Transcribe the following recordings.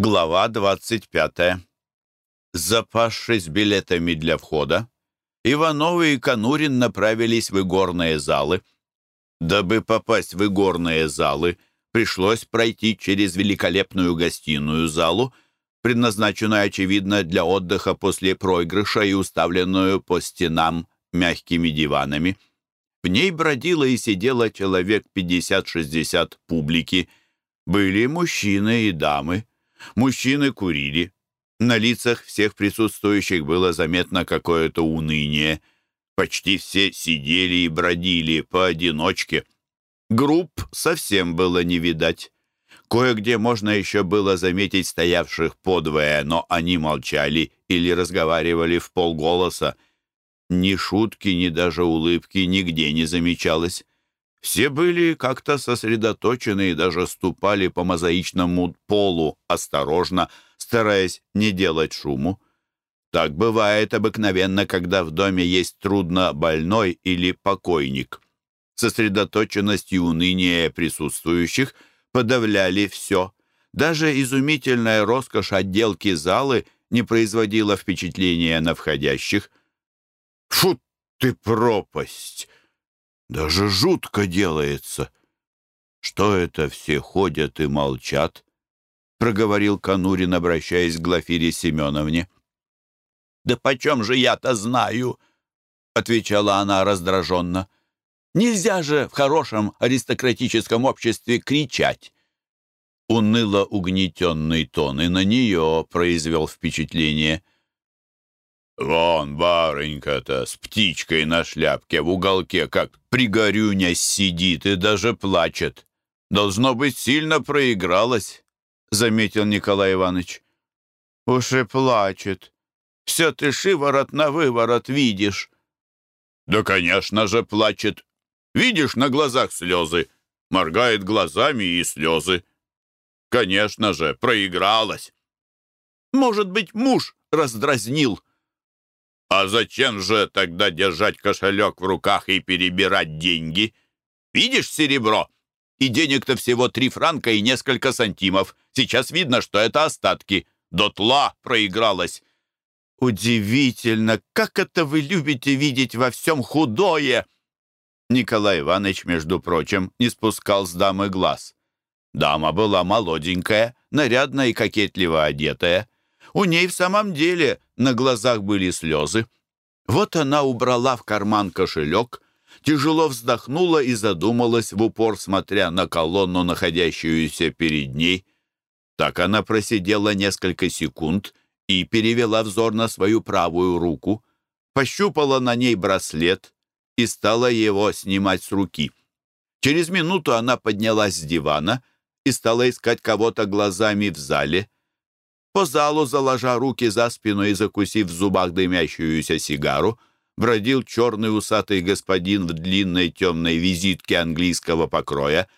Глава 25. Запасшись билетами для входа, Ивановы и Конурин направились в игорные залы. Дабы попасть в игорные залы, пришлось пройти через великолепную гостиную залу, предназначенную, очевидно, для отдыха после проигрыша и уставленную по стенам мягкими диванами. В ней бродило и сидело человек 50-60 публики. Были мужчины и дамы. Мужчины курили. На лицах всех присутствующих было заметно какое-то уныние. Почти все сидели и бродили поодиночке. Групп совсем было не видать. Кое-где можно еще было заметить стоявших подвое, но они молчали или разговаривали в полголоса. Ни шутки, ни даже улыбки нигде не замечалось. Все были как-то сосредоточены и даже ступали по мозаичному полу осторожно, стараясь не делать шуму. Так бывает обыкновенно, когда в доме есть трудно больной или покойник. Сосредоточенность и уныние присутствующих подавляли все. Даже изумительная роскошь отделки залы не производила впечатления на входящих. «Фу ты пропасть!» Даже жутко делается. Что это все ходят и молчат? Проговорил Конурин, обращаясь к Глафире Семеновне. «Да почем же я-то знаю?» Отвечала она раздраженно. «Нельзя же в хорошем аристократическом обществе кричать!» Уныло угнетенный тон и на нее произвел впечатление – «Вон барынька-то с птичкой на шляпке в уголке, как пригорюня сидит и даже плачет. Должно быть, сильно проигралась», — заметил Николай Иванович. «Уж и плачет. Все ты шиворот на выворот видишь». «Да, конечно же, плачет. Видишь, на глазах слезы. Моргает глазами и слезы. Конечно же, проигралась». «Может быть, муж раздразнил», а зачем же тогда держать кошелек в руках и перебирать деньги? Видишь серебро? И денег-то всего три франка и несколько сантимов. Сейчас видно, что это остатки. Дотла проигралась. Удивительно, как это вы любите видеть во всем худое!» Николай Иванович, между прочим, не спускал с дамы глаз. Дама была молоденькая, нарядно и кокетливо одетая. У ней в самом деле на глазах были слезы. Вот она убрала в карман кошелек, тяжело вздохнула и задумалась в упор, смотря на колонну, находящуюся перед ней. Так она просидела несколько секунд и перевела взор на свою правую руку, пощупала на ней браслет и стала его снимать с руки. Через минуту она поднялась с дивана и стала искать кого-то глазами в зале — по залу, заложа руки за спину и закусив в зубах дымящуюся сигару, бродил черный усатый господин в длинной темной визитке английского покроя.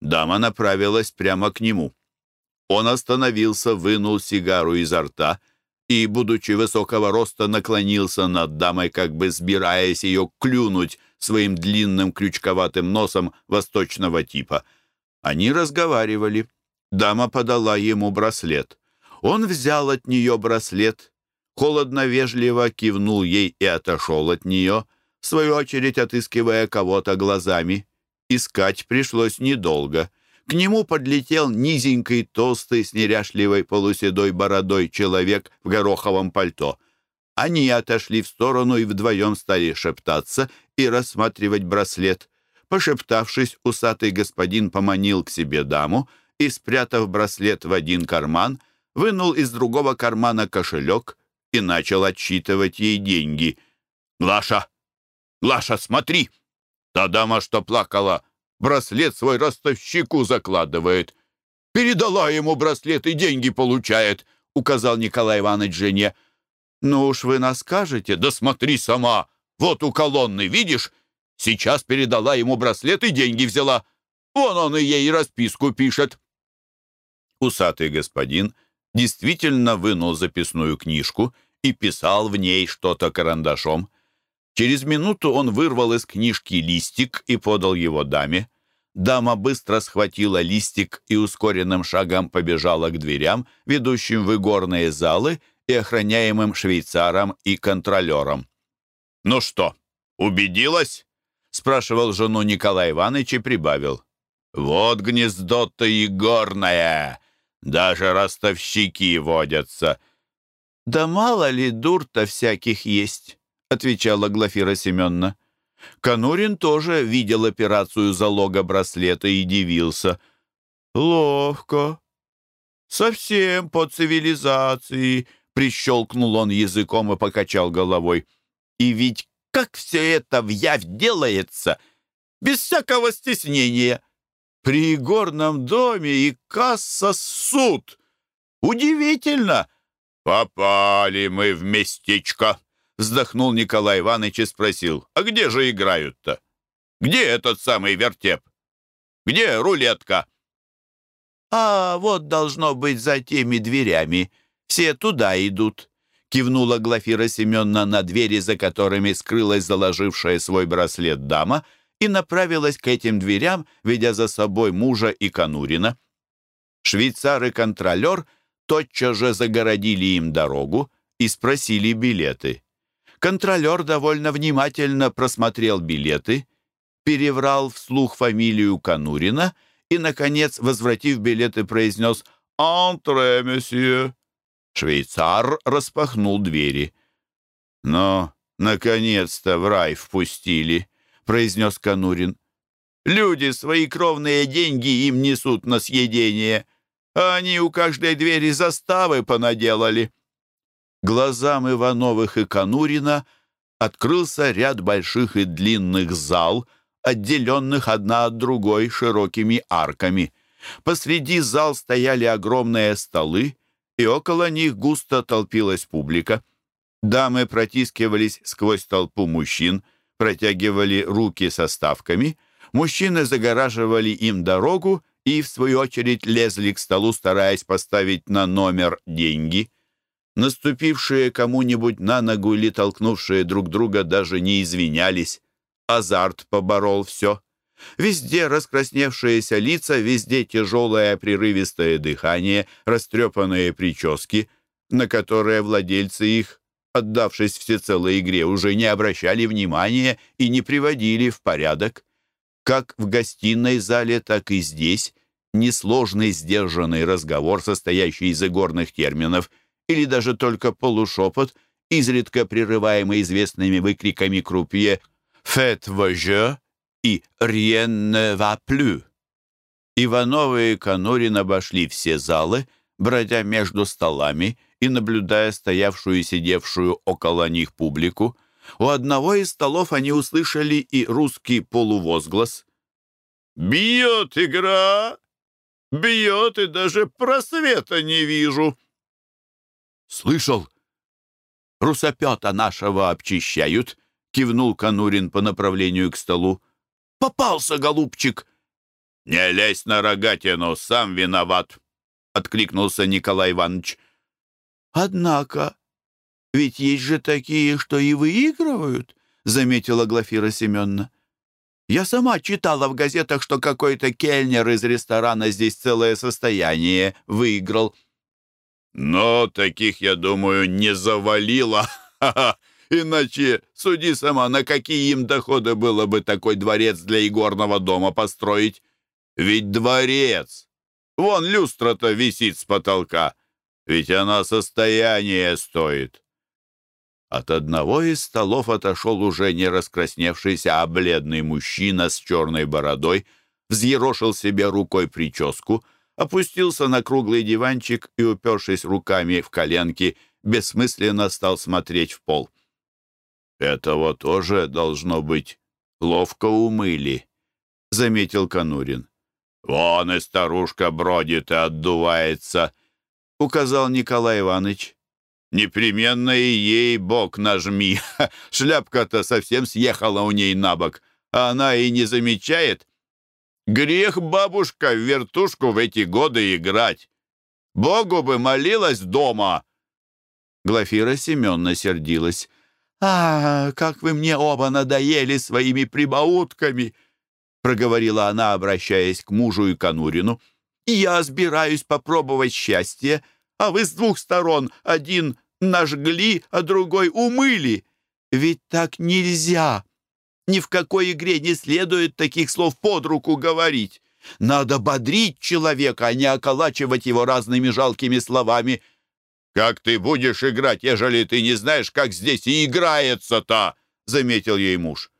Дама направилась прямо к нему. Он остановился, вынул сигару изо рта и, будучи высокого роста, наклонился над дамой, как бы сбираясь ее клюнуть своим длинным крючковатым носом восточного типа. Они разговаривали. Дама подала ему браслет. Он взял от нее браслет, холодно-вежливо кивнул ей и отошел от нее, в свою очередь отыскивая кого-то глазами. Искать пришлось недолго. К нему подлетел низенький, толстый, с неряшливой полуседой бородой человек в гороховом пальто. Они отошли в сторону и вдвоем стали шептаться и рассматривать браслет. Пошептавшись, усатый господин поманил к себе даму и, спрятав браслет в один карман, — вынул из другого кармана кошелек и начал отсчитывать ей деньги. «Глаша! Глаша, смотри! Та дама, что плакала, браслет свой ростовщику закладывает. Передала ему браслет и деньги получает», — указал Николай Иванович жене. «Ну уж вы нас скажете, да смотри сама! Вот у колонны, видишь? Сейчас передала ему браслет и деньги взяла. Вон он и ей расписку пишет». Усатый господин действительно вынул записную книжку и писал в ней что-то карандашом. Через минуту он вырвал из книжки листик и подал его даме. дама быстро схватила листик и ускоренным шагом побежала к дверям, ведущим в игорные залы и охраняемым швейцаром и контролером. «Ну что, убедилась?» — спрашивал жену Николай Иванович и прибавил. «Вот гнездо-то игорное! Даже ростовщики водятся!» «Да мало ли дур-то всяких есть!» — отвечала Глафира Семеновна. Конурин тоже видел операцию залога браслета и дивился. «Ловко. Совсем по цивилизации», — прищелкнул он языком и покачал головой. «И ведь как все это в явь делается, без всякого стеснения. При горном доме и касса суд. Удивительно!» «Попали мы в местечко!» Вздохнул Николай Иванович и спросил, «А где же играют-то? Где этот самый вертеп? Где рулетка?» «А вот должно быть за теми дверями. Все туда идут», — кивнула Глафира Семеновна на двери, за которыми скрылась заложившая свой браслет дама, и направилась к этим дверям, ведя за собой мужа и Конурина. Швейцар и контролер тотчас же загородили им дорогу и спросили билеты. Контролер довольно внимательно просмотрел билеты, переврал вслух фамилию Конурина и, наконец, возвратив билеты, произнес «Антре, месье». Швейцар распахнул двери. «Но, наконец-то, в рай впустили», — произнес Конурин. «Люди свои кровные деньги им несут на съедение, а они у каждой двери заставы понаделали». Глазам Ивановых и Конурина открылся ряд больших и длинных зал, отделенных одна от другой широкими арками. Посреди зал стояли огромные столы, и около них густо толпилась публика. Дамы протискивались сквозь толпу мужчин, протягивали руки со ставками, мужчины загораживали им дорогу и, в свою очередь, лезли к столу, стараясь поставить на номер деньги — Наступившие кому-нибудь на ногу или толкнувшие друг друга даже не извинялись. Азарт поборол все. Везде раскрасневшиеся лица, везде тяжелое прерывистое дыхание, растрепанные прически, на которые владельцы их, отдавшись всецело игре, уже не обращали внимания и не приводили в порядок. Как в гостиной зале, так и здесь несложный сдержанный разговор, состоящий из игорных терминов – или даже только полушепот, изредка прерываемый известными выкриками крупье «Faites vos jeux» и «Rien ne va plus». Ивановы и Конурин обошли все залы, бродя между столами и наблюдая стоявшую и сидевшую около них публику. У одного из столов они услышали и русский полувозглас. «Бьет игра! Бьет, и даже просвета не вижу!» «Слышал? Русопета нашего обчищают», — кивнул Конурин по направлению к столу. «Попался, голубчик!» «Не лезь на рогатину, сам виноват!» — откликнулся Николай Иванович. «Однако, ведь есть же такие, что и выигрывают», — заметила Глафира Семеновна. «Я сама читала в газетах, что какой-то кельнер из ресторана здесь целое состояние выиграл». Но таких, я думаю, не завалило. Иначе суди сама, на какие им доходы было бы такой дворец для игорного дома построить. Ведь дворец! Вон люстра-то висит с потолка. Ведь она состояние стоит. От одного из столов отошел уже не раскрасневшийся, а бледный мужчина с черной бородой, взъерошил себе рукой прическу — опустился на круглый диванчик и, упершись руками в коленки, бессмысленно стал смотреть в пол. «Этого тоже, должно быть, ловко умыли», — заметил Конурин. «Вон и старушка бродит и отдувается», — указал Николай Иванович. «Непременно и ей бок нажми. Шляпка-то совсем съехала у ней на бок, а она и не замечает». Грех, бабушка, в вертушку в эти годы играть. Богу бы молилась дома. Глафира Семеновна сердилась. «А, как вы мне оба надоели своими прибаутками! проговорила она, обращаясь к мужу и Конурину. «Я собираюсь попробовать счастье, а вы с двух сторон один нажгли, а другой умыли. Ведь так нельзя. Ни в какой игре не следует таких слов под руку говорить. Надо бодрить человека, а не околачивать его разными жалкими словами. «Как ты будешь играть, ежели ты не знаешь, как здесь и играется-то?» — заметил ей муж.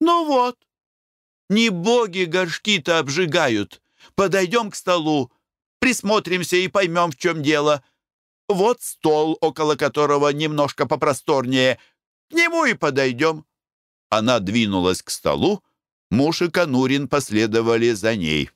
«Ну вот, не боги горшки-то обжигают. Подойдем к столу, присмотримся и поймем, в чем дело. Вот стол, около которого немножко попросторнее. К нему и подойдем». Она двинулась к столу, муж и Конурин последовали за ней.